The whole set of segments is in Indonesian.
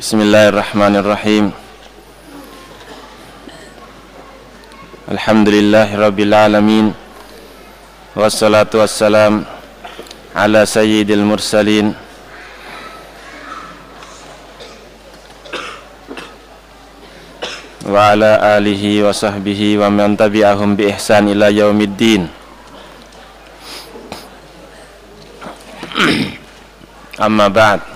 Bismillahirrahmanirrahim. Alhamdulillahi Rabbil Alamin. Wassalatu wassalam Ala Sayyidil Mursalin. Wa ala alihi wa sahbihi wa man tabi'ahum bi ihsan ila yaumiddin. Amma ba'd.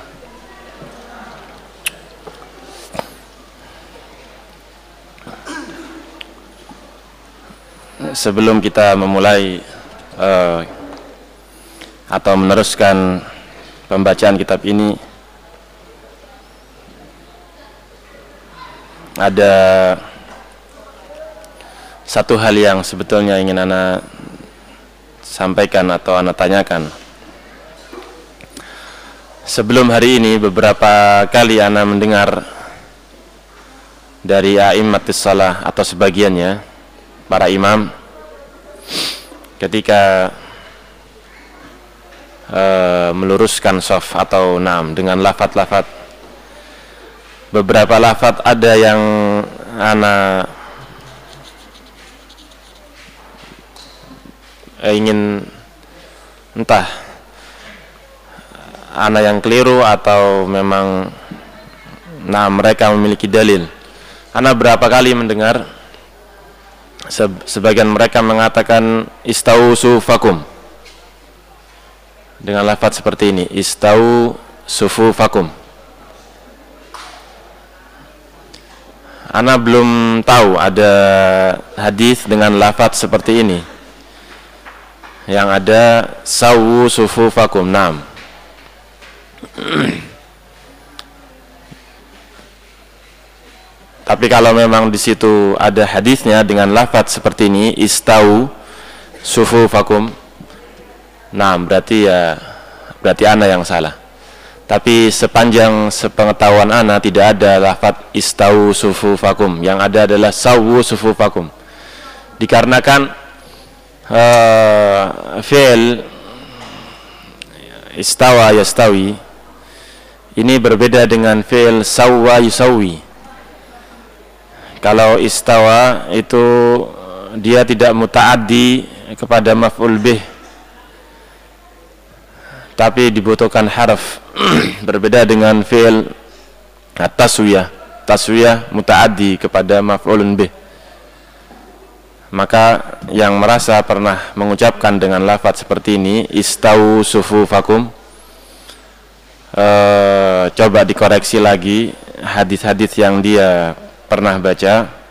Sebelum kita memulai uh, atau meneruskan pembacaan kitab ini ada satu hal yang sebetulnya ingin Anda sampaikan atau Anda tanyakan. Sebelum hari ini beberapa kali Anda mendengar dari a'immatis salah atau sebagiannya para imam ketika uh, meluruskan soft atau nam dengan lafat-lafat. Beberapa lafat ada yang ana ingin entah ana yang keliru atau memang nah mereka memiliki dalil. Ana berapa kali mendengar sebagian mereka mengatakan istau sufakum. Dengan lafaz seperti ini istau sufufakum. Ana belum tahu ada hadis dengan lafaz seperti ini. Yang ada sawu sufufakum. Nam Tapi kalau memang di situ ada hadisnya dengan lafaz seperti ini, istau sufu fakum. Nah, berarti ya berarti ana yang salah. Tapi sepanjang sepengetahuan ana tidak ada lafaz istau sufu fakum. Yang ada adalah sawu sufu fakum. Dikarenakan uh, fi'il istawa yastawi ini berbeda dengan fi'il sawwa yusawi kalau istawa itu dia tidak mutaaddi kepada maf'ul bih. Tapi dibutuhkan harf. Berbeda dengan fi'il taswiyah taswiyah mutaaddi kepada maf'ulun bih. Maka yang merasa pernah mengucapkan dengan lafaz seperti ini istau sufufakum. E, coba dikoreksi lagi hadis-hadis yang dia pernah baca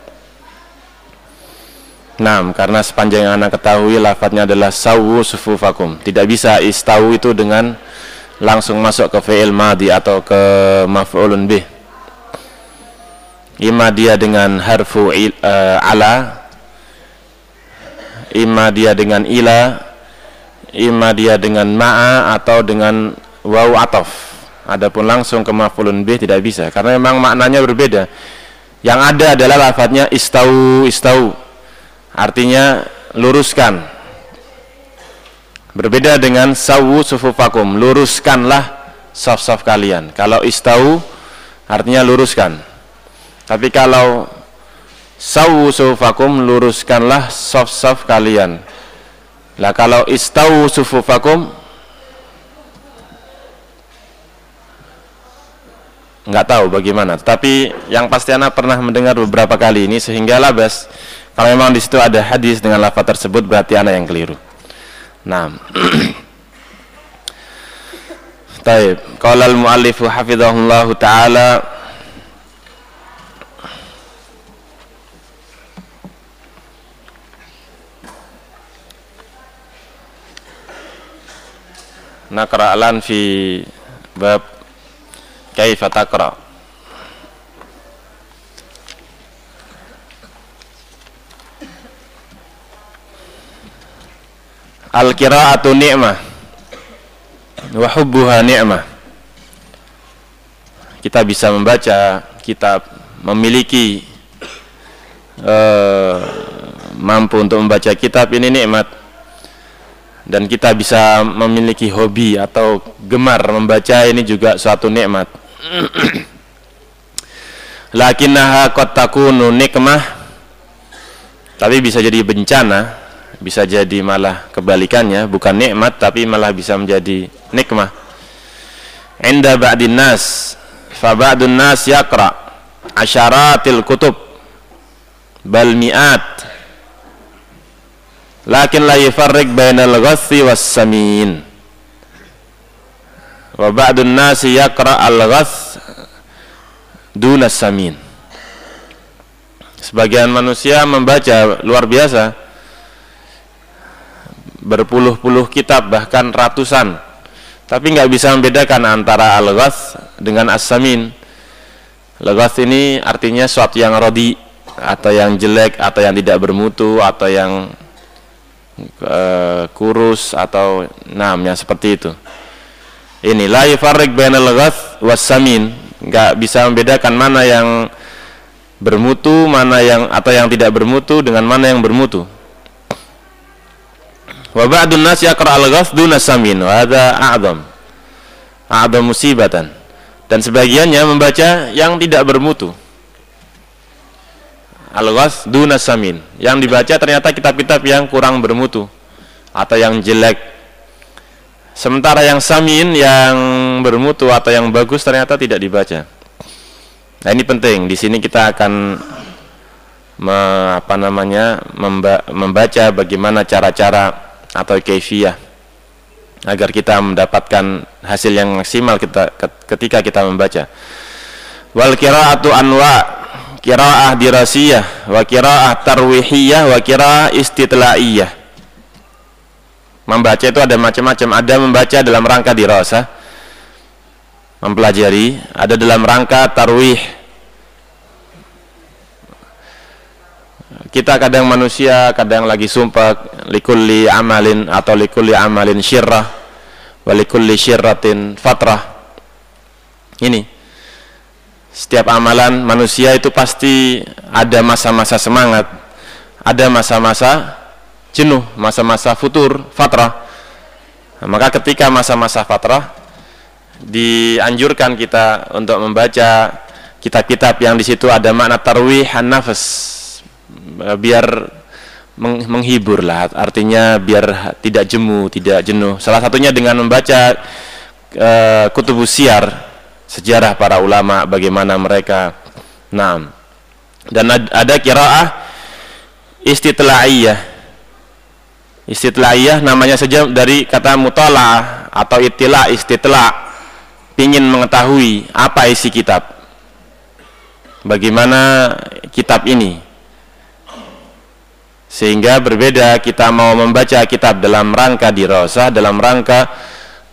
Nah, karena sepanjang yang anak ketahui lafadznya adalah sawu sufufakum. Tidak bisa istau itu dengan langsung masuk ke fi'il madi atau ke maf'ulun bih. Ima dia dengan harfu il, uh, ala, ima dia dengan ila, ima dia dengan ma'a atau dengan waw atof. Adapun langsung ke maf'ulun bih tidak bisa karena memang maknanya berbeda yang ada adalah lafadznya istau istau. Artinya luruskan. Berbeda dengan sawu sufufakum, luruskanlah saf-saf kalian. Kalau istau artinya luruskan. Tapi kalau sawu sufufakum luruskanlah saf-saf kalian. Lah kalau istau sufufakum nggak tahu bagaimana. Tapi yang pasti anak pernah mendengar beberapa kali ini sehingga labas kalau memang di situ ada hadis dengan lafaz tersebut berarti anak yang keliru. Nah Taib. Qala al-muallif hafizahullah taala Naqra fi bab kaifa taqra Al-qira'atu ni'mah wa hubbuha ni'mah kita bisa membaca kitab memiliki uh, mampu untuk membaca kitab ini nikmat. Dan kita bisa memiliki hobi atau gemar membaca ini juga suatu nikmat. lakinnaha qad takunu nikmah. Tapi bisa jadi bencana bisa jadi malah kebalikannya bukan nikmat tapi malah bisa menjadi nikmah. Inda ba'din nas fa ba'dun nas yaqra asyaratil kutub bal mi'at. Lakin la yufarriq bainal ghassi was samin wa ba'dun nasi yaqra al ghass duna samin. Sebagian manusia membaca luar biasa berpuluh-puluh kitab bahkan ratusan. Tapi nggak bisa membedakan antara al dengan as-samin. Al ini artinya suatu yang rodi atau yang jelek atau yang tidak bermutu atau yang uh, kurus atau namanya seperti itu. Ini la yufarriq bainal ghath was-samin, enggak bisa membedakan mana yang bermutu, mana yang atau yang tidak bermutu dengan mana yang bermutu. Wa ba'dun nas yaqra al-ghath duna samin wa hadha a'dham. A'dham musibatan. Dan sebagiannya membaca yang tidak bermutu al-ghas duna samin yang dibaca ternyata kitab-kitab yang kurang bermutu atau yang jelek sementara yang samin yang bermutu atau yang bagus ternyata tidak dibaca. Nah ini penting. Di sini kita akan me, apa namanya memba, membaca bagaimana cara-cara atau kefiah agar kita mendapatkan hasil yang maksimal kita ketika kita membaca. Wal qiraatu anwa kiraah dirasiyah wa kiraah tarwihiyah wa kiraah istitla'iyah membaca itu ada macam-macam. Ada membaca dalam rangka dirasa mempelajari. Ada dalam rangka tarwih. Kita kadang manusia kadang lagi sumpah likulli amalin atau likulli amalin syirrah wa likulli syirratin fatrah. Ini. Setiap amalan manusia itu pasti ada masa-masa semangat ada masa-masa jenuh masa-masa futur fatrah. Nah, maka ketika masa-masa fatrah dianjurkan kita untuk membaca kitab-kitab yang di situ ada makna tarwih nafas biar menghibur lah artinya biar tidak jemu tidak jenuh. Salah satunya dengan membaca uh, kutubus siar sejarah para ulama bagaimana mereka. Nah dan ada kiraah istitlaiyah istitlaiyah namanya saja dari kata mutala atau itila istitla ingin mengetahui apa isi kitab. Bagaimana kitab ini? Sehingga berbeda kita mau membaca kitab dalam rangka dirosah dalam rangka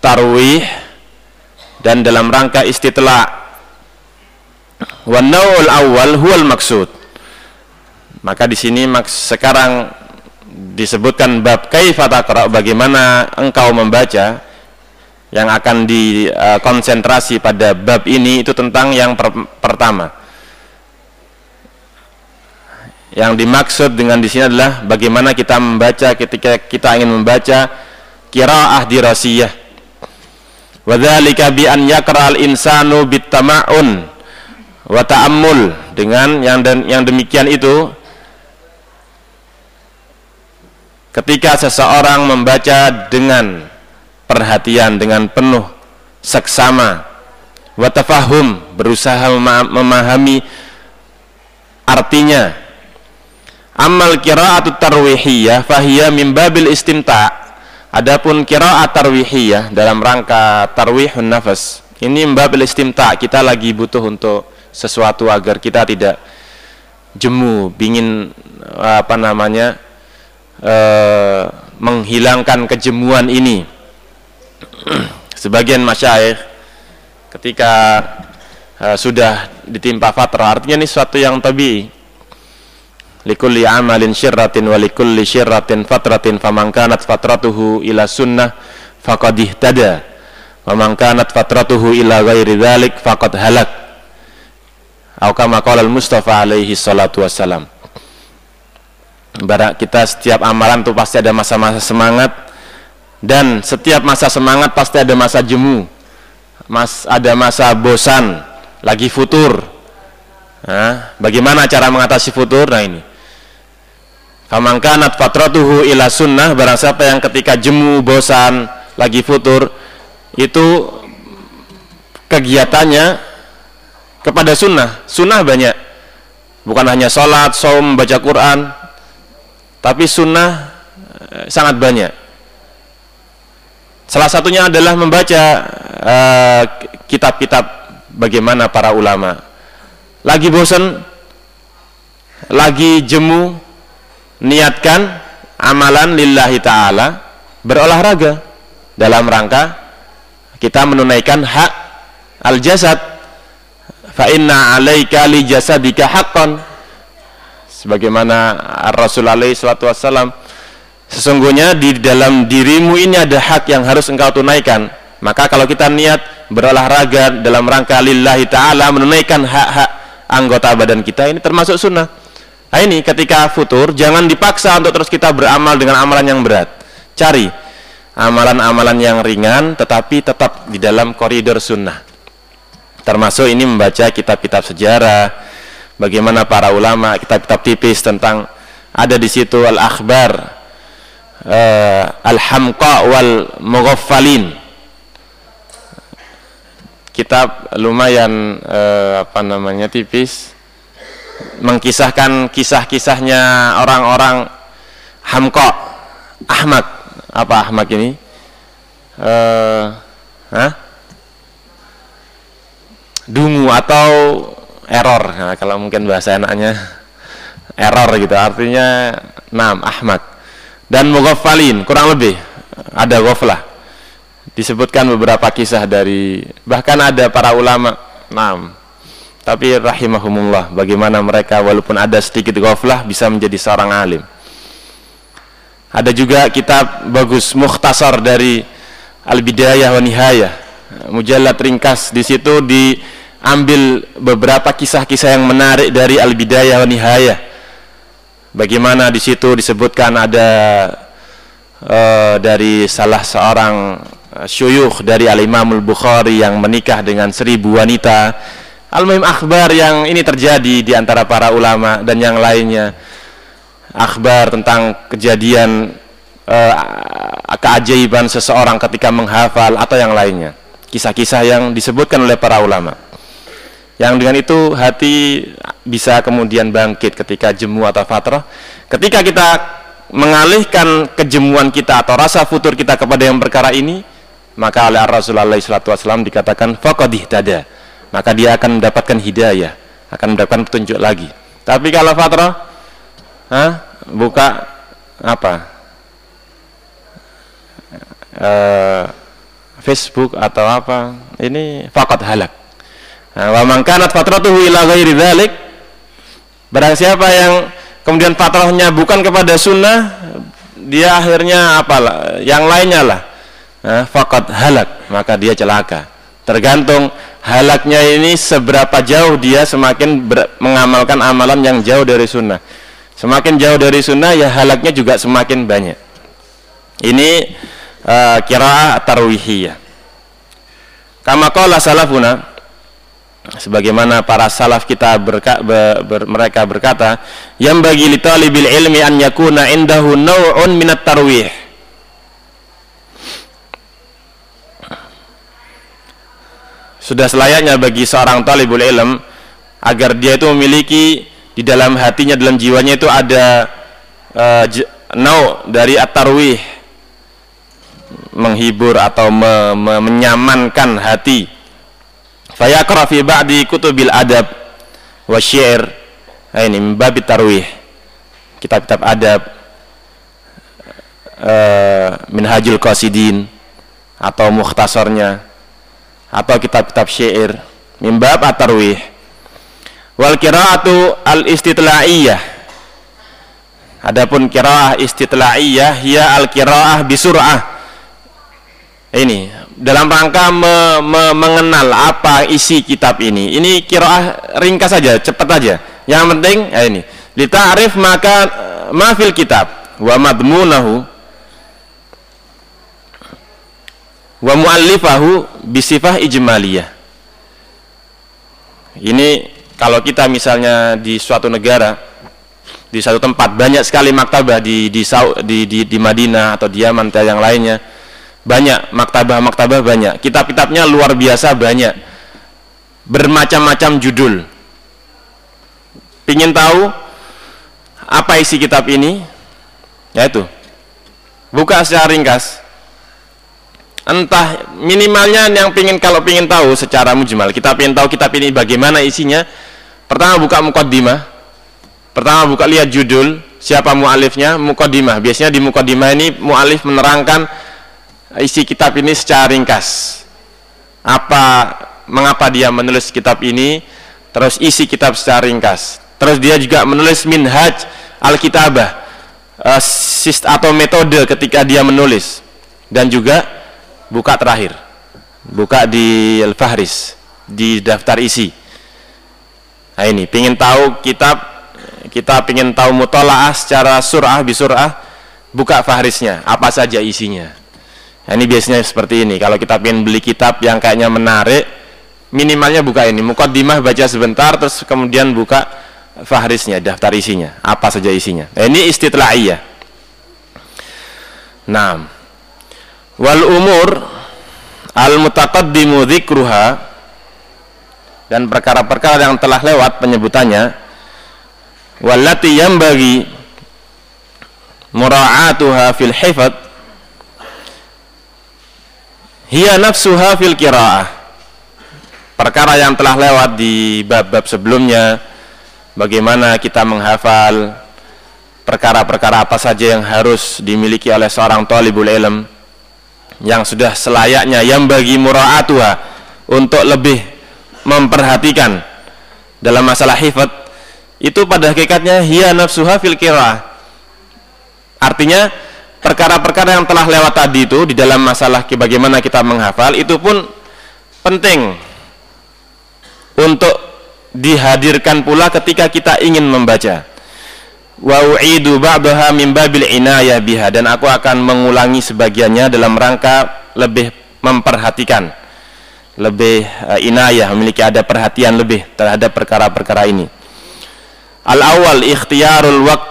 tarwih dan dalam rangka istitla wa naul awal huwal maksud. Maka di sini sekarang disebutkan bab kaifa taqra bagaimana engkau membaca yang akan dikonsentrasi uh, pada bab ini itu tentang yang per pertama. Yang dimaksud dengan di sini adalah bagaimana kita membaca ketika kita ingin membaca kiraah dirasiyah. Wadzalika bi an insanu bitama'un wa ta'ammul. Dengan yang dan yang demikian itu ketika seseorang membaca dengan perhatian dengan penuh seksama wa tafahum berusaha memahami artinya amal qira'atu tarwihiyah fahiya min babil istimta' Adapun kiraat tarwihiyah dalam rangka tarwihun nafas ini mbak istimta kita lagi butuh untuk sesuatu agar kita tidak jemu, ingin apa namanya uh, menghilangkan kejemuan ini. Sebagian masyaikh ketika uh, sudah ditimpa fatrah artinya ini sesuatu yang tabii. Likulli amalin syirratin wa likulli syirratin fatratin faman kanat fatratuhu ila sunnah faqad ihtada. Wa man kanat fatratuhu ila ghairi dzalik faqad halak. Atau qala al-Mustafa alaihi salatu wassalam Barak kita setiap amalan itu pasti ada masa-masa semangat dan setiap masa semangat pasti ada masa jemu mas ada masa bosan lagi futur Nah, bagaimana cara mengatasi futur? Nah ini. Famangkanat fatratuhu ila sunnah barang siapa yang ketika jemu, bosan, lagi futur itu kegiatannya kepada sunnah. Sunnah banyak. Bukan hanya sholat, saum, baca Quran, tapi sunnah eh, sangat banyak. Salah satunya adalah membaca eh, kitab-kitab uh, bagaimana para ulama. Lagi bosan lagi jemu niatkan amalan lillahi ta'ala berolahraga dalam rangka kita menunaikan hak al-jasad. Fa inna alaika li jasadika haqqan sebagaimana Rasul alaihi salatu sesungguhnya di dalam dirimu ini ada hak yang harus engkau tunaikan. Maka kalau kita niat berolahraga dalam rangka lillahi ta'ala menunaikan hak-hak anggota badan kita ini termasuk sunnah. Nah ini ketika futur jangan dipaksa untuk terus kita beramal dengan amalan yang berat. Cari amalan-amalan yang ringan tetapi tetap di dalam koridor sunnah. Termasuk ini membaca kitab-kitab sejarah bagaimana para ulama kitab-kitab tipis tentang ada di situ al-akhbar uh, al-hamqa wal mughaffalin kitab lumayan eh, apa namanya tipis. Mengkisahkan kisah-kisahnya orang-orang Hamko Ahmad. Apa Ahmad ini? Eh, huh? dungu atau error. Nah, kalau mungkin bahasa enaknya error gitu. Artinya nam Ahmad. Dan mughafalin kurang lebih ada ghaflah. Disebutkan beberapa kisah dari bahkan ada para ulama nam tapi rahimahumullah bagaimana mereka walaupun ada sedikit ghaflah bisa menjadi seorang alim. Ada juga kitab bagus mukhtasar dari al-bidayah wa nihayah. Mujallad ringkas di situ diambil beberapa kisah-kisah yang menarik dari al-bidayah wa nihayah. Bagaimana di situ disebutkan ada uh, dari salah seorang Eh, syuyukh dari Al-Imamul Bukhari yang menikah dengan seribu wanita. Al-Muhim akhbar yang ini terjadi di antara para ulama dan yang lainnya. Akhbar tentang kejadian uh, keajaiban seseorang ketika menghafal atau yang lainnya. Kisah-kisah yang disebutkan oleh para ulama yang dengan itu hati bisa kemudian bangkit ketika jemu atau fatrah. Ketika kita mengalihkan kejemuan kita atau rasa futur kita kepada yang perkara ini maka oleh Rasulullah SAW dikatakan faqadih tada maka dia akan mendapatkan hidayah akan mendapatkan petunjuk lagi. Tapi kalau fatrah ha, buka apa? Uh, Facebook atau apa? Ini fakat halak wa man kanat fatratuhu ila ghairi dzalik barang siapa yang kemudian fatrahnya bukan kepada sunnah dia akhirnya apalah yang lainnya lah. Eh, fakat halak maka dia celaka. Tergantung halaknya ini seberapa jauh dia semakin mengamalkan amalan yang jauh dari sunnah. Semakin jauh dari sunnah ya halaknya juga semakin banyak. Ini uh, kira tarwihiyah. Kama qala salafuna sebagaimana para salaf kita berka, ber, ber, mereka berkata yang bagi li talibil ilmi an yakuna indahu naw'un minat tarwih. Sudah selayaknya bagi seorang talibul ilm agar dia itu memiliki di dalam hatinya dalam jiwanya itu ada uh, nau dari at-tarwih. Menghibur atau me, me, menyamankan hati fayaqra fi ba'di kutubil adab wa syair. Nah, ini membabit tarwih. Kitab-kitab adab uh, minhajul qasidin atau mukhtasarnya atau kitab-kitab syair. Mimbab at-tarwih. Wal qiraatu al-istitlaiyah. Adapun qiraah istitlaiyah ya al-qiraah bisur'ah. Ini dalam rangka me, me, mengenal apa isi kitab ini. Ini qiraah ringkas saja cepat saja. Yang penting ya ini. Lita'rif maka ma fil kitab. Wa madmunahu. Wa muallifahu bisifah ijmaliyah. Ini kalau kita misalnya di suatu negara di satu tempat banyak sekali maktabah di di di di, di Madinah atau di Yaman atau yang lainnya banyak maktabah-maktabah banyak. Kitab-kitabnya luar biasa banyak. Bermacam-macam judul. Ingin tahu apa isi kitab ini? Yaitu buka secara ringkas. Entah minimalnya yang pingin kalau pingin tahu secara mujmal. Kita pingin tahu kitab ini bagaimana isinya. Pertama buka mukaddimah. Pertama buka lihat judul siapa mualifnya mukaddimah. Biasanya di mukaddimah ini mualif menerangkan isi kitab ini secara ringkas. Apa mengapa dia menulis kitab ini? Terus isi kitab secara ringkas. Terus dia juga menulis minhaj al-kitabah uh, atau metode ketika dia menulis. Dan juga buka terakhir. Buka di al-fahris di daftar isi. Nah ini pingin tahu kitab kita pingin tahu mutolaah secara surah bisurah buka fahrisnya. Apa saja isinya nah, ini biasanya seperti ini kalau kita ingin beli kitab yang kayaknya menarik minimalnya buka ini mukaddimah baca sebentar terus kemudian buka fahrisnya, daftar isinya, apa saja isinya. Nah, ini istitlaiyah. Nah, wal umur al mutaqaddimu dzikruha dan perkara-perkara yang telah lewat penyebutannya wallati bagi mura'atuha fil hifad hiya nafsuha fil qiraah. Perkara yang telah lewat di bab-bab sebelumnya bagaimana kita menghafal perkara-perkara apa saja yang harus dimiliki oleh seorang talibul ilm yang sudah selayaknya yang bagi mura'atuha untuk lebih memperhatikan dalam masalah hifat itu pada hakikatnya hiya nafsuha fil kira artinya perkara-perkara yang telah lewat tadi itu di dalam masalah bagaimana kita menghafal itu pun penting untuk dihadirkan pula ketika kita ingin membaca. Wa u'idu ba'daha min babil inayah biha dan aku akan mengulangi sebagiannya dalam rangka lebih memperhatikan lebih uh, inayah memiliki ada perhatian lebih terhadap perkara-perkara ini. Al awal ikhtiyarul waqt.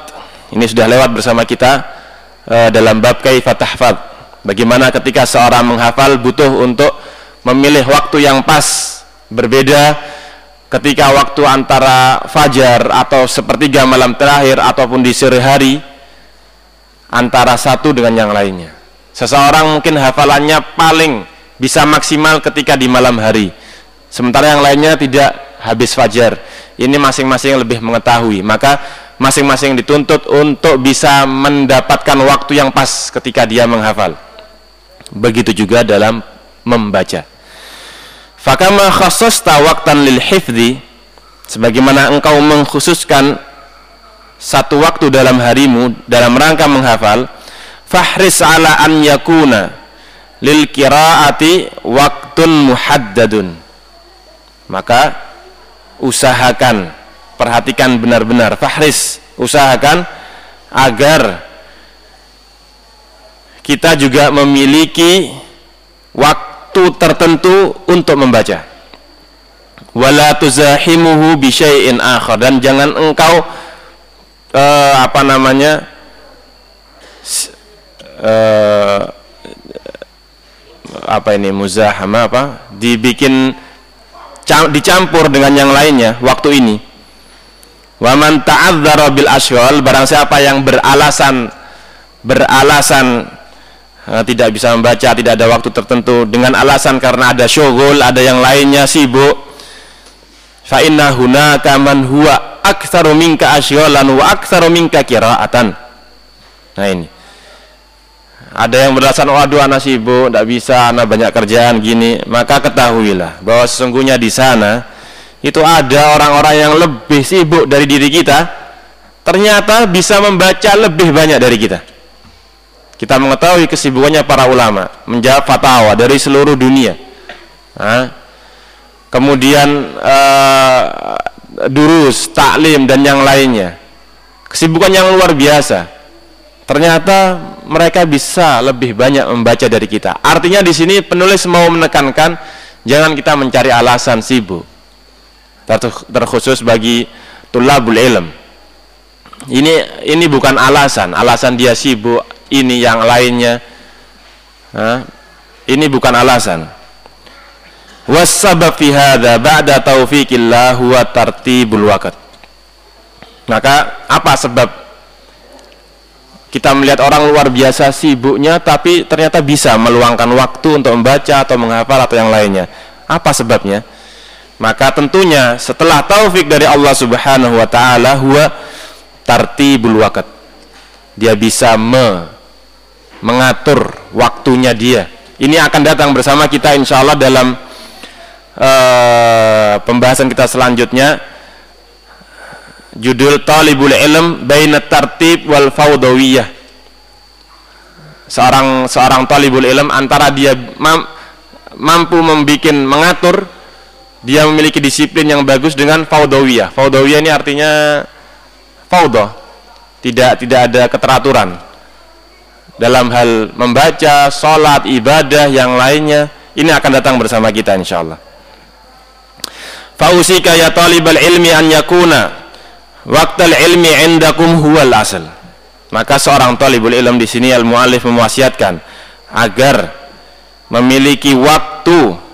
Ini sudah lewat bersama kita uh, dalam bab kaifat tahfad bagaimana ketika seorang menghafal butuh untuk memilih waktu yang pas berbeda ketika waktu antara fajar atau sepertiga malam terakhir ataupun di sore hari antara satu dengan yang lainnya. Seseorang mungkin hafalannya paling bisa maksimal ketika di malam hari. Sementara yang lainnya tidak habis fajar. Ini masing-masing lebih mengetahui. Maka masing-masing dituntut untuk bisa mendapatkan waktu yang pas ketika dia menghafal. Begitu juga dalam membaca. Fakama khassasta waqtan lil hifdhi sebagaimana engkau mengkhususkan satu waktu dalam harimu dalam rangka menghafal fahris ala an yakuna lil qiraati waktun muhaddadun. Maka usahakan perhatikan benar-benar. Fahris usahakan agar kita juga memiliki waktu tertentu untuk membaca. Wala tuzahimuhu bi syai'in akhar. Dan jangan engkau uh, apa namanya uh, apa ini muzahama apa? Dibikin dicampur dengan yang lainnya waktu ini wa man ta'adzara bil ashghal barang siapa yang beralasan beralasan Eh, tidak bisa membaca, tidak ada waktu tertentu dengan alasan karena ada syughul, ada yang lainnya sibuk. Fa inna hunaka man huwa aktsaru minka asyghalan wa aktsaru minka qira'atan. Nah ini. Ada yang beralasan oh aduh anak sibuk, tidak bisa, anak banyak kerjaan gini, maka ketahuilah bahwa sesungguhnya di sana itu ada orang-orang yang lebih sibuk dari diri kita, ternyata bisa membaca lebih banyak dari kita kita mengetahui kesibukannya para ulama menjawab fatwa dari seluruh dunia. Nah, kemudian uh, durus, taklim dan yang lainnya. Kesibukan yang luar biasa. Ternyata mereka bisa lebih banyak membaca dari kita. Artinya di sini penulis mau menekankan jangan kita mencari alasan sibuk. Terkhusus bagi tulabul ilm. Ini ini bukan alasan. Alasan dia sibuk ini yang lainnya. Ini bukan alasan. Wasabab fi ba'da taufiqillah huwa tartibul waqt. Maka apa sebab? Kita melihat orang luar biasa sibuknya tapi ternyata bisa meluangkan waktu untuk membaca atau menghafal atau yang lainnya. Apa sebabnya maka tentunya setelah taufik dari Allah Subhanahu wa taala huwa tartibul waqt. Dia bisa me, mengatur waktunya dia. Ini akan datang bersama kita insya Allah dalam uh, pembahasan kita selanjutnya. Judul talibul ilm baina tartib wal faudawiyah seorang seorang talibul ilm antara dia mampu membuat mengatur dia memiliki disiplin yang bagus dengan faudawiyah. Faudawiyah ini artinya faudah. Tidak tidak ada keteraturan dalam hal membaca, sholat, ibadah yang lainnya. Ini akan datang bersama kita insyaallah. Fausika ya talibal ilmi an yakuna waqtal ilmi indakum huwal asal. Maka seorang talibul ilm di sini al muallif mewasiatkan agar memiliki waktu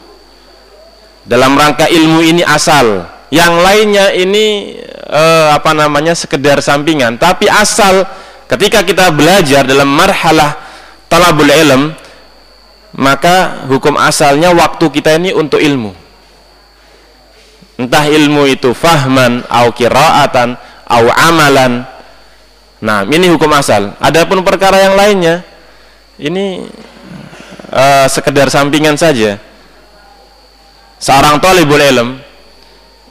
dalam rangka ilmu ini asal. Yang lainnya ini eh, apa namanya sekedar sampingan. Tapi asal ketika kita belajar dalam marhalah talabul ilm maka hukum asalnya waktu kita ini untuk ilmu. Entah ilmu itu fahman au kiraatan au amalan. Nah ini hukum asal. Adapun perkara yang lainnya ini uh, sekedar sampingan saja seorang talibul ilm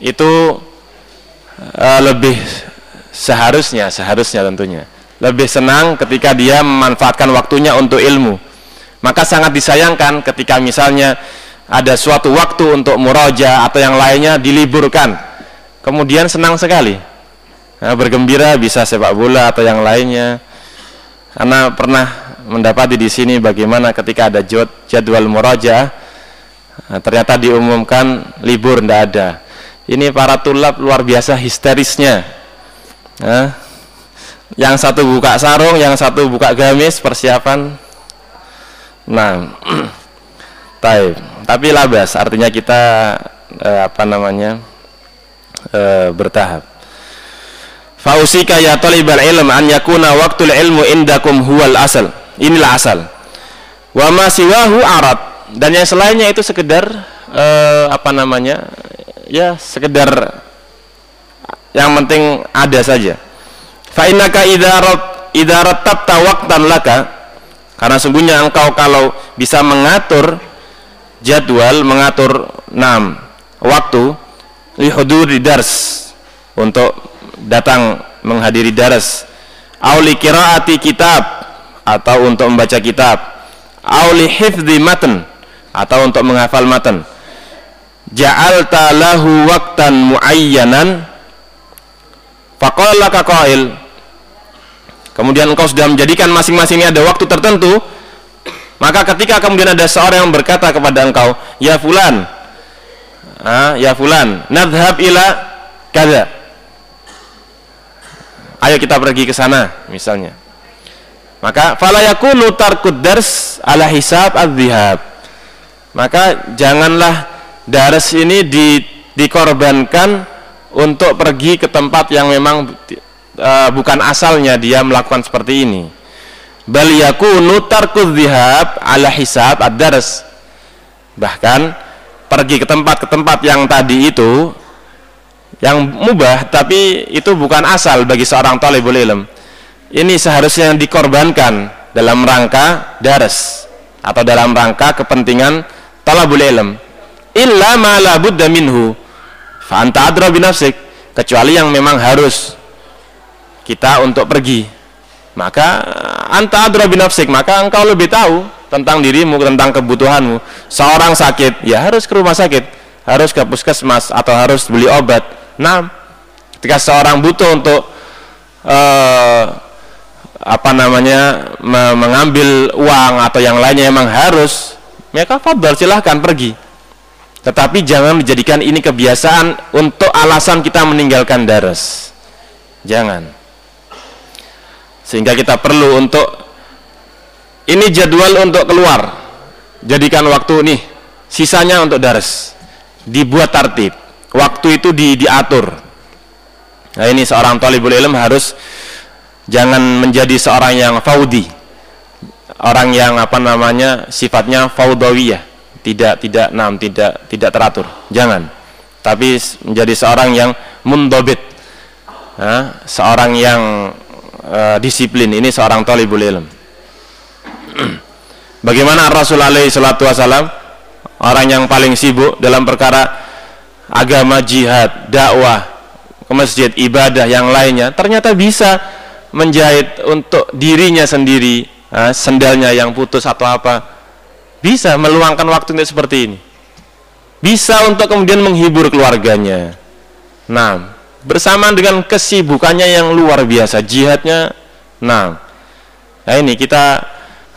itu uh, lebih seharusnya seharusnya tentunya lebih senang ketika dia memanfaatkan waktunya untuk ilmu. Maka sangat disayangkan ketika misalnya ada suatu waktu untuk muraja atau yang lainnya diliburkan. Kemudian senang sekali. Nah, bergembira bisa sepak bola atau yang lainnya. Karena pernah mendapati di sini bagaimana ketika ada jadwal muraja Nah, ternyata diumumkan libur tidak ada. Ini para tulap luar biasa histerisnya. Nah, yang satu buka sarung, yang satu buka gamis persiapan. Nah, taib. Tapi labas, artinya kita eh, apa namanya eh, bertahap. Fausika ya talibal ilm an yakuna waktul ilmu indakum huwal asal. Inilah asal. Wa ma siwahu arat dan yang selainnya itu sekedar uh, apa namanya ya sekedar yang penting ada saja. Fa innaka idarat idarat waqtan laka karena sungguhnya engkau kalau bisa mengatur jadwal mengatur enam waktu lihudur di dars untuk datang menghadiri dars. Auli kiraati kitab atau untuk membaca kitab. Auli hifdhi matan atau untuk menghafal matan. Ja'alta lahu waqtan muayyanan. Faqala laka qail. Kemudian engkau sudah menjadikan masing-masing ini ada waktu tertentu maka ketika kemudian ada seorang yang berkata kepada engkau ya fulan ah, ya fulan nadhab ila kada ayo kita pergi ke sana misalnya. Maka fala yakunu tarkud dars ala hisab adh maka janganlah daras ini di, dikorbankan untuk pergi ke tempat yang memang uh, bukan asalnya dia melakukan seperti ini. Bal yakunu tarku dhihab ala hisab ad-dars bahkan pergi ke tempat ke tempat yang tadi itu yang mubah tapi itu bukan asal bagi seorang talibul ilm. Ini seharusnya dikorbankan dalam rangka daras atau dalam rangka kepentingan talabul ilm illa ma la budda minhu. Fa anta adra bi nafsik. Kecuali yang memang harus kita untuk pergi. Maka anta adra bi nafsik. Maka engkau lebih tahu tentang dirimu tentang kebutuhanmu. Seorang sakit ya harus ke rumah sakit. Harus ke puskesmas atau harus beli obat. Nah ketika seorang butuh untuk uh, apa namanya mengambil uang atau yang lainnya memang harus maka fadl silahkan pergi. Tetapi jangan menjadikan ini kebiasaan untuk alasan kita meninggalkan daras jangan. Sehingga kita perlu untuk ini jadwal untuk keluar. Jadikan waktu nih sisanya untuk daras dibuat tertib waktu itu di, diatur. Nah ini seorang talibul ilm harus jangan menjadi seorang yang faudi orang yang apa namanya sifatnya faudawiyah. Tidak tidak nam tidak tidak teratur. Jangan. Tapi menjadi seorang yang mundobit. Ha? seorang yang uh, disiplin. Ini seorang talibul ilm. Bagaimana Rasul alaihi salatu wasalam orang yang paling sibuk dalam perkara agama jihad dakwah ke masjid ibadah yang lainnya ternyata bisa menjahit untuk dirinya sendiri sendalnya yang putus atau apa. Bisa meluangkan waktu untuk seperti ini. Bisa untuk kemudian menghibur keluarganya. Nah bersamaan dengan kesibukannya yang luar biasa. Jihadnya nah nah ini kita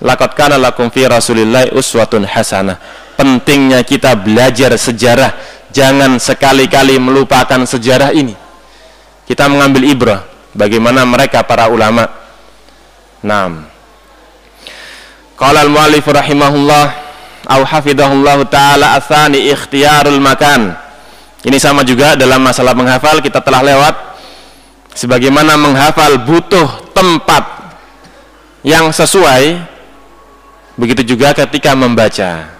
lakot lakum fi rasulillah uswatun hasanah. Pentingnya kita belajar sejarah. Jangan sekali-kali melupakan sejarah ini. Kita mengambil ibrah. Bagaimana mereka para ulama. Nah Qala al-mu'allif rahimahullah au hafidhahullah taala atsani ikhtiyarul makan. Ini sama juga dalam masalah menghafal kita telah lewat sebagaimana menghafal butuh tempat yang sesuai begitu juga ketika membaca.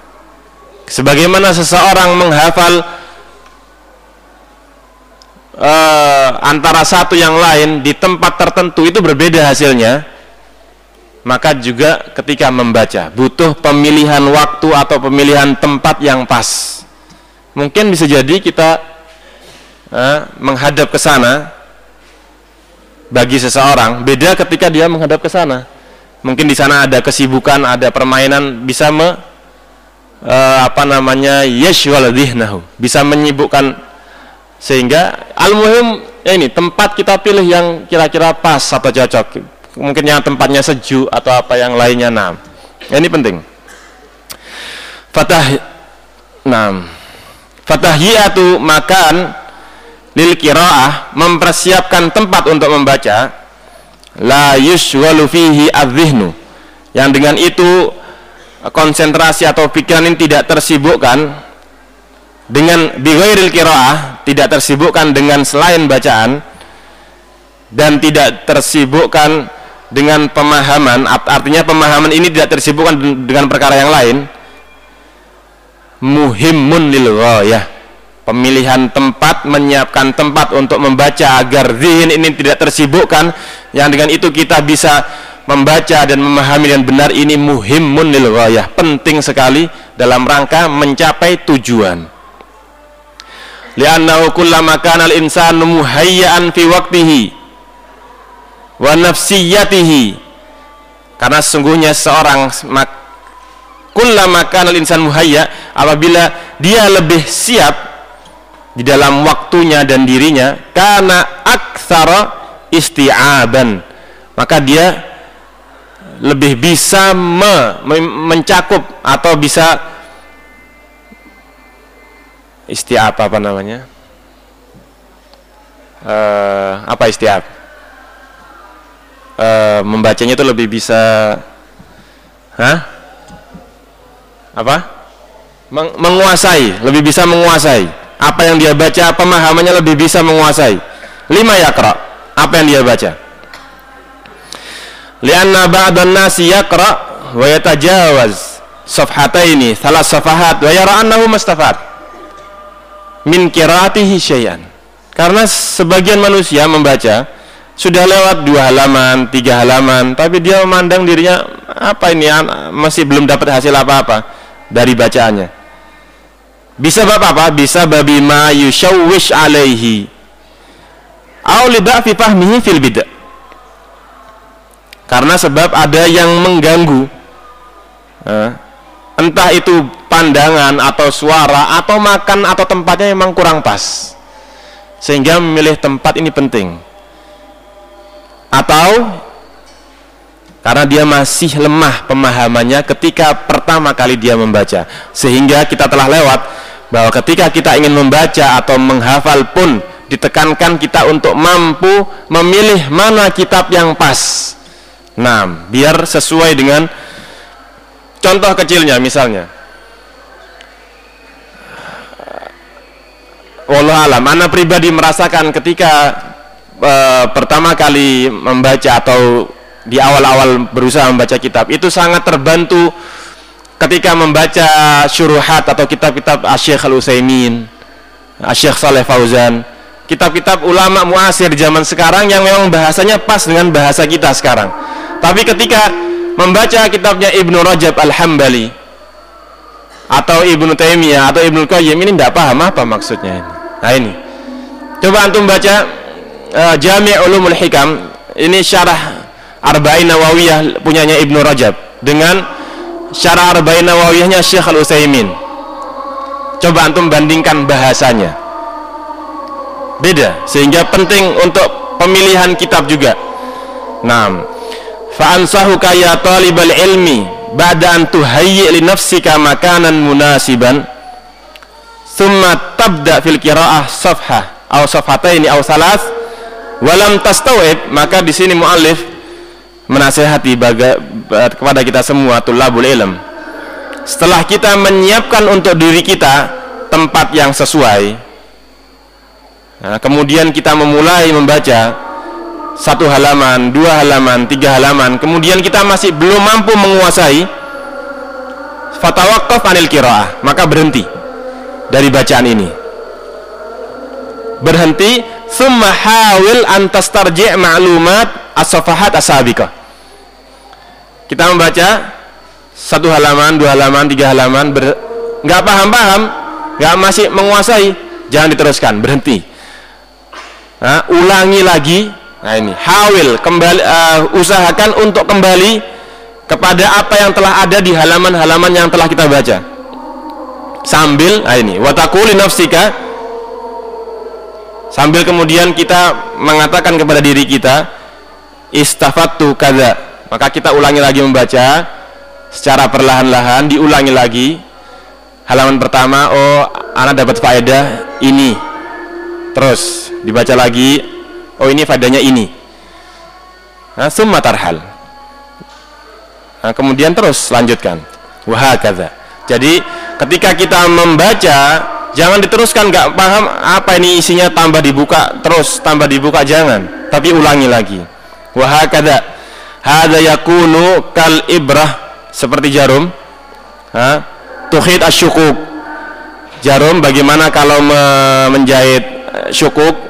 Sebagaimana seseorang menghafal uh, antara satu yang lain di tempat tertentu itu berbeda hasilnya maka juga ketika membaca butuh pemilihan waktu atau pemilihan tempat yang pas. Mungkin bisa jadi kita eh, menghadap ke sana bagi seseorang beda ketika dia menghadap ke sana. Mungkin di sana ada kesibukan ada permainan bisa me, eh, apa namanya yashwal dhihnahu bisa menyibukkan. Sehingga al-muhim ya ini tempat kita pilih yang kira-kira pas atau cocok mungkin yang tempatnya sejuk atau apa yang lainnya nah. Ini penting. Fatah nah. Fatahiyatu makan lil kiraah mempersiapkan tempat untuk membaca la yushwalu fihi adzihnu. Yang dengan itu konsentrasi atau pikiran ini tidak tersibukkan dengan bighairil kiraah tidak tersibukkan dengan selain bacaan dan tidak tersibukkan dengan pemahaman artinya pemahaman ini tidak tersibukkan dengan perkara yang lain. Muhimun lil ya pemilihan tempat menyiapkan tempat untuk membaca agar zihin ini tidak tersibukkan. Yang dengan itu kita bisa membaca dan memahami dan benar ini muhimun lil ya penting sekali dalam rangka mencapai tujuan. Li'annahu kullama kana al-insanu muhayyaan fi waqtihi wa nafsiyatihi. Karena sesungguhnya seorang kullama kana insan muhayya apabila dia lebih siap di dalam waktunya dan dirinya karena aktsara isti'aban. Maka dia lebih bisa me, mencakup atau bisa istiab apa namanya? Uh, apa istiab uh, membacanya itu lebih bisa Hah? apa? Meng menguasai lebih bisa menguasai. Apa yang dia baca pemahamannya lebih bisa menguasai. Lima yakra apa yang dia baca? Lianna ba'dan nasi yakra wa yatajawaz safhataini salah safahat wa yara annahu mustafad min kiratihi syai'an. Karena sebagian manusia membaca sudah lewat dua halaman, tiga halaman, tapi dia memandang dirinya apa ini masih belum dapat hasil apa-apa dari bacaannya. Bisa bab apa? Bisa babi ma yushawwish alaihi. Au li fi fahmihi fil bid'ah. Karena sebab ada yang mengganggu. Entah itu pandangan atau suara atau makan atau tempatnya memang kurang pas. Sehingga memilih tempat ini penting atau karena dia masih lemah pemahamannya ketika pertama kali dia membaca sehingga kita telah lewat bahwa ketika kita ingin membaca atau menghafal pun ditekankan kita untuk mampu memilih mana kitab yang pas. Nah, biar sesuai dengan contoh kecilnya misalnya. Allah alam, mana pribadi merasakan ketika e, pertama kali membaca atau di awal-awal berusaha membaca kitab itu sangat terbantu ketika membaca syuruhat atau kitab-kitab Asyikh Al-Utsaimin, Asyikh Saleh Fauzan kitab-kitab ulama muasir zaman sekarang yang memang bahasanya pas dengan bahasa kita sekarang. Tapi ketika membaca kitabnya Ibnu Rajab Al-Hambali atau Ibnu Taimiyah atau Ibnu Qayyim ini tidak paham apa maksudnya ini. Nah ini. Coba antum baca uh, Jami' Ulumul Hikam ini syarah Arba'in Nawawiyah punyanya Ibnu Rajab dengan syarah Arba'in Nawawiyahnya Syekh Al-Utsaimin. Coba antum bandingkan bahasanya. Beda sehingga penting untuk pemilihan kitab juga. Nah fa'ansahu kaya talibal ilmi ba'da an tuhayyi li nafsika makanan munasiban thumma tabda fil qira'ah safhah aw safhataini aw salas walam tastawib maka di sini muallif menasehati baga, kepada kita semua tulabul ilm setelah kita menyiapkan untuk diri kita tempat yang sesuai Nah, kemudian kita memulai membaca satu halaman, dua halaman, tiga halaman, kemudian kita masih belum mampu menguasai fatawakaf anil kiraah, maka berhenti dari bacaan ini. Berhenti, summa hawil antastarji' ma'lumat as-safahat as Kita membaca satu halaman, dua halaman, tiga halaman, nggak paham-paham, nggak masih menguasai, jangan diteruskan, berhenti. Nah, ulangi lagi. Nah ini. Hawil kembali uh, usahakan untuk kembali kepada apa yang telah ada di halaman-halaman yang telah kita baca. Sambil nah ini. Watakuli nafsika sambil kemudian kita mengatakan kepada diri kita istafatu kada maka kita ulangi lagi membaca secara perlahan-lahan diulangi lagi. Halaman pertama oh anak dapat faedah ini. Terus dibaca lagi oh ini fadanya ini. Nah, summa tarhal. Nah, kemudian terus lanjutkan. Wahakadha jadi ketika kita membaca jangan diteruskan nggak paham apa ini isinya tambah dibuka terus tambah dibuka jangan. Tapi ulangi lagi. Wahakadha hada yakunu kal ibrah seperti jarum. Ha? Tuhid asyukuk. Jarum bagaimana kalau menjahit syukuk?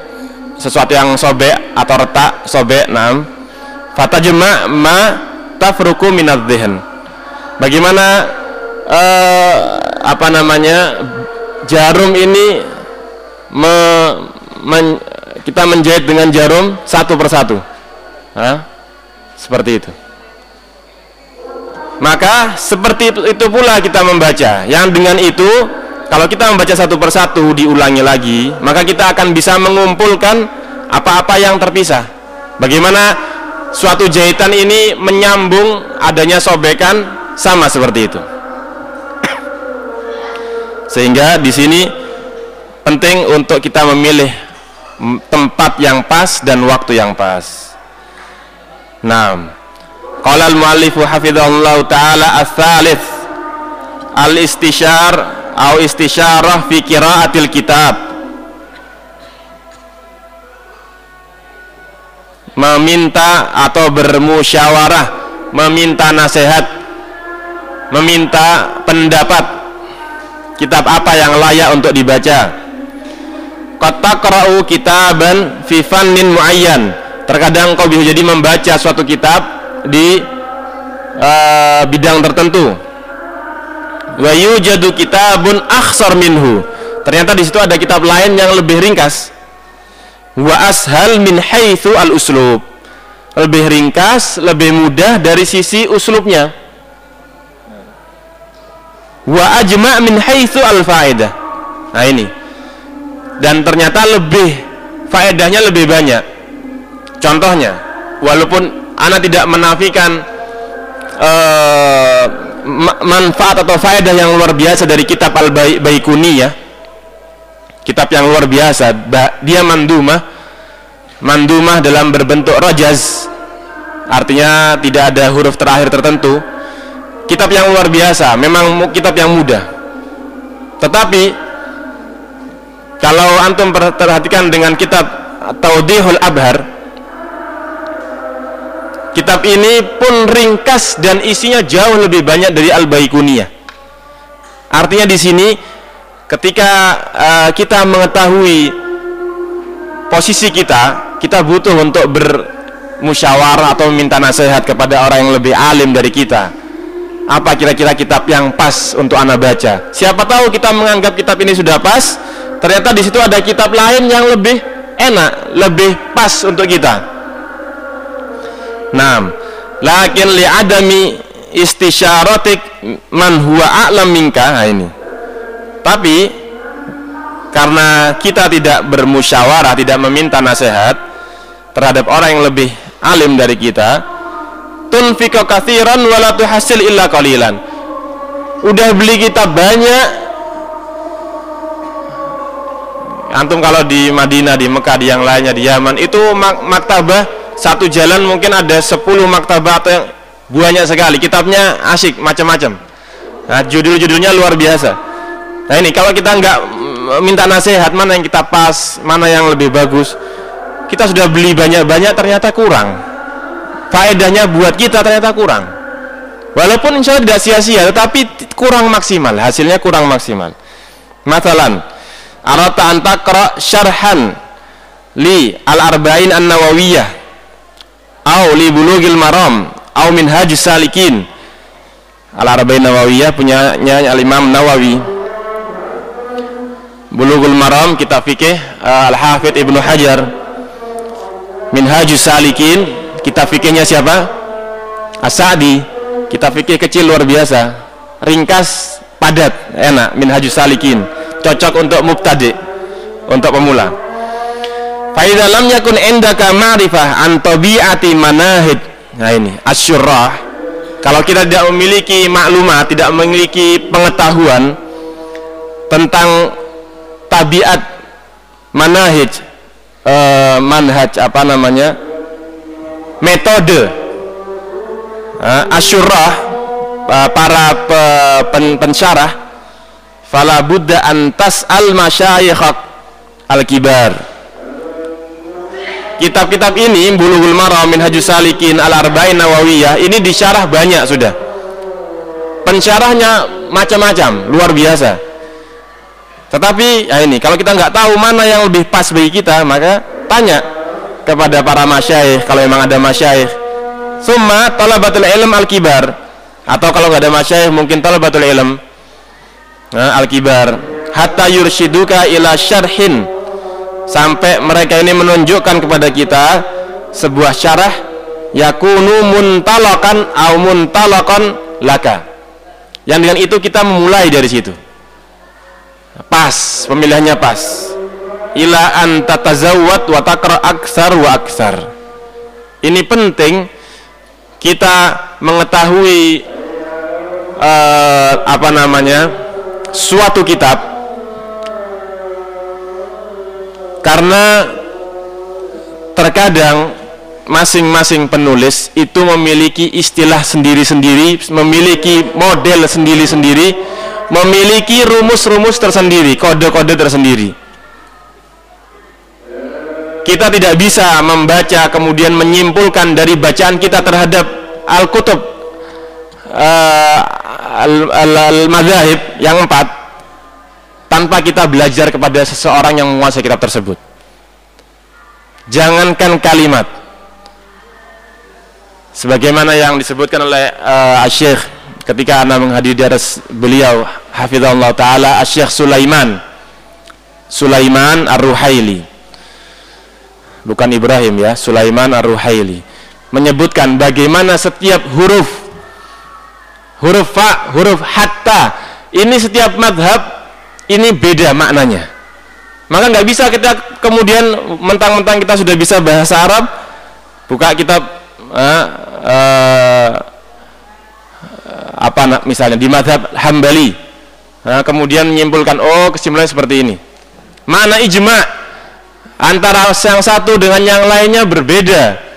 Sesuatu yang sobek atau retak sobek nam fatajma ma tafruku minad bagaimana uh, apa namanya jarum ini me, men, kita menjahit dengan jarum satu persatu. Hah? seperti itu. Maka seperti itu, itu pula kita membaca. Yang dengan itu kalau kita membaca satu persatu diulangi lagi maka kita akan bisa mengumpulkan apa-apa yang terpisah. Bagaimana suatu jahitan ini menyambung adanya sobekan sama seperti itu sehingga di sini penting untuk kita memilih tempat yang pas dan waktu yang pas. Nah qala al-muallifu hafizallahu taala ats-tsalits al-istisyar au istisyarah fi qiraatil kitab. Meminta atau bermusyawarah meminta nasihat meminta pendapat kitab apa yang layak untuk dibaca? Qad kitaban fi fannin muayyan. Terkadang kau bisa jadi membaca suatu kitab di uh, bidang tertentu. Wa yujadu kitabun akhsar minhu. Ternyata di situ ada kitab lain yang lebih ringkas. Wa ashal min haitsu al uslub lebih ringkas lebih mudah dari sisi uslubnya wa ajma min haitsu al faedah. Nah ini. Dan ternyata lebih faedahnya lebih banyak. Contohnya walaupun anak tidak menafikan uh, manfaat atau faedah yang luar biasa dari kitab Al-Baikuni ya. Kitab yang luar biasa. Dia mandumah. Mandumah dalam berbentuk rajaz artinya tidak ada huruf terakhir tertentu kitab yang luar biasa memang kitab yang mudah. Tetapi kalau antum perhatikan dengan kitab Taudihul Abhar kitab ini pun ringkas dan isinya jauh lebih banyak dari Al-Baikuniyah. Artinya di sini ketika uh, kita mengetahui posisi kita kita butuh untuk bermusyawarah atau meminta nasihat kepada orang yang lebih alim dari kita apa kira-kira kitab yang pas untuk anak baca? Siapa tahu kita menganggap kitab ini sudah pas ternyata di situ ada kitab lain yang lebih enak lebih pas untuk kita. Nah lakin li adami istisyaratik man huwa a'lam minka nah ini. Tapi karena kita tidak bermusyawarah, tidak meminta nasihat terhadap orang yang lebih alim dari kita, tunfiqu katsiran wa la tuhasil illa qalilan. Udah beli kita banyak Antum kalau di Madinah, di Mekah, di yang lainnya, di Yaman itu mak maktabah satu jalan mungkin ada 10 maktabah atau yang banyak sekali. Kitabnya asik macam-macam. Nah, judul-judulnya luar biasa Nah ini kalau kita nggak minta nasihat mana yang kita pas, mana yang lebih bagus, kita sudah beli banyak-banyak ternyata kurang. Faedahnya buat kita ternyata kurang. Walaupun insya Allah tidak sia-sia, tetapi kurang maksimal, hasilnya kurang maksimal. Masalan, arata antakra syarhan li al-arba'in an-nawawiyah au li bulugil maram au min hajis salikin. Al-arba'in nawawiyah punya al-imam nawawi. Bulughul Maram kitab fikih Al-Hafidh Ibnu Hajar. Minhajus Salikin kitab fikihnya siapa? As-Sa'di. Kitab fikih kecil luar biasa. Ringkas padat enak. Minhajus Salikin. Cocok untuk mubtadi untuk pemula. Faidha lam yakun indaka ma'rifah an tabi'ati manahid nah ini asyurrah kalau kita tidak memiliki maklumat tidak memiliki pengetahuan tentang tabiat manahij uh, manhaj apa namanya metode. Uh, asyurah uh, para pe, pen, pensyarah. Fala buddha antas al masyayikh al kibar kitab-kitab ini bulughul maram minhajus salikin al arba'in nawawiyah ini disyarah banyak sudah. Pensyarahnya macam-macam luar biasa. Tetapi ya ini kalau kita nggak tahu mana yang lebih pas bagi kita, maka tanya kepada para masyaikh kalau memang ada masyaikh. Summa talabatul ilm al-kibar. Atau kalau nggak ada masyaikh mungkin talabatul ilm nah, al-kibar. Hatta yurshiduka ila syarhin. Sampai mereka ini menunjukkan kepada kita sebuah syarah yakunu muntalakan au muntalakan laka. Yang dengan itu kita memulai dari situ pas pemilihannya pas ila an tatazawwad wa takra aksar wa aksar ini penting kita mengetahui uh, apa namanya suatu kitab karena terkadang masing-masing penulis itu memiliki istilah sendiri-sendiri, memiliki model sendiri-sendiri memiliki rumus-rumus tersendiri, kode-kode tersendiri. Kita tidak bisa membaca kemudian menyimpulkan dari bacaan kita terhadap al-kutub uh, al-madhahib yang empat tanpa kita belajar kepada seseorang yang menguasai kitab tersebut. Jangankan kalimat sebagaimana yang disebutkan oleh uh, Syekh ketika anda menghadiri di atas beliau hafizallahu taala Syekh Sulaiman Sulaiman Ar-Ruhaili bukan Ibrahim ya Sulaiman Ar-Ruhaili. Menyebutkan bagaimana setiap huruf huruf fa huruf hatta ini setiap madhab ini beda maknanya. Maka nggak bisa kita kemudian mentang-mentang kita sudah bisa bahasa Arab buka kitab uh, uh, apa misalnya di madhab hambali. Nah, kemudian menyimpulkan oh kesimpulannya seperti ini. Mana ijma antara yang satu dengan yang lainnya berbeda.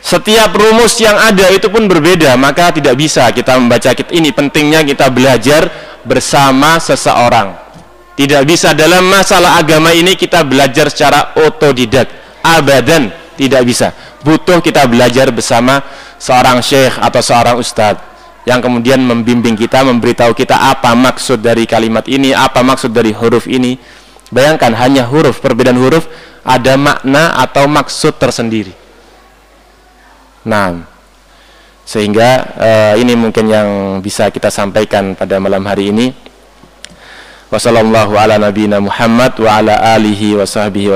Setiap rumus yang ada itu pun berbeda, maka tidak bisa kita membaca ini pentingnya kita belajar bersama seseorang. Tidak bisa dalam masalah agama ini kita belajar secara otodidak, abadan tidak bisa. Butuh kita belajar bersama seorang syekh atau seorang ustadz yang kemudian membimbing kita, memberitahu kita apa maksud dari kalimat ini, apa maksud dari huruf ini. Bayangkan hanya huruf, perbedaan huruf ada makna atau maksud tersendiri. Nah, sehingga uh, ini mungkin yang bisa kita sampaikan pada malam hari ini. Wassalamualaikum ala nabiyina Muhammad wa ala alihi wa sahbihi.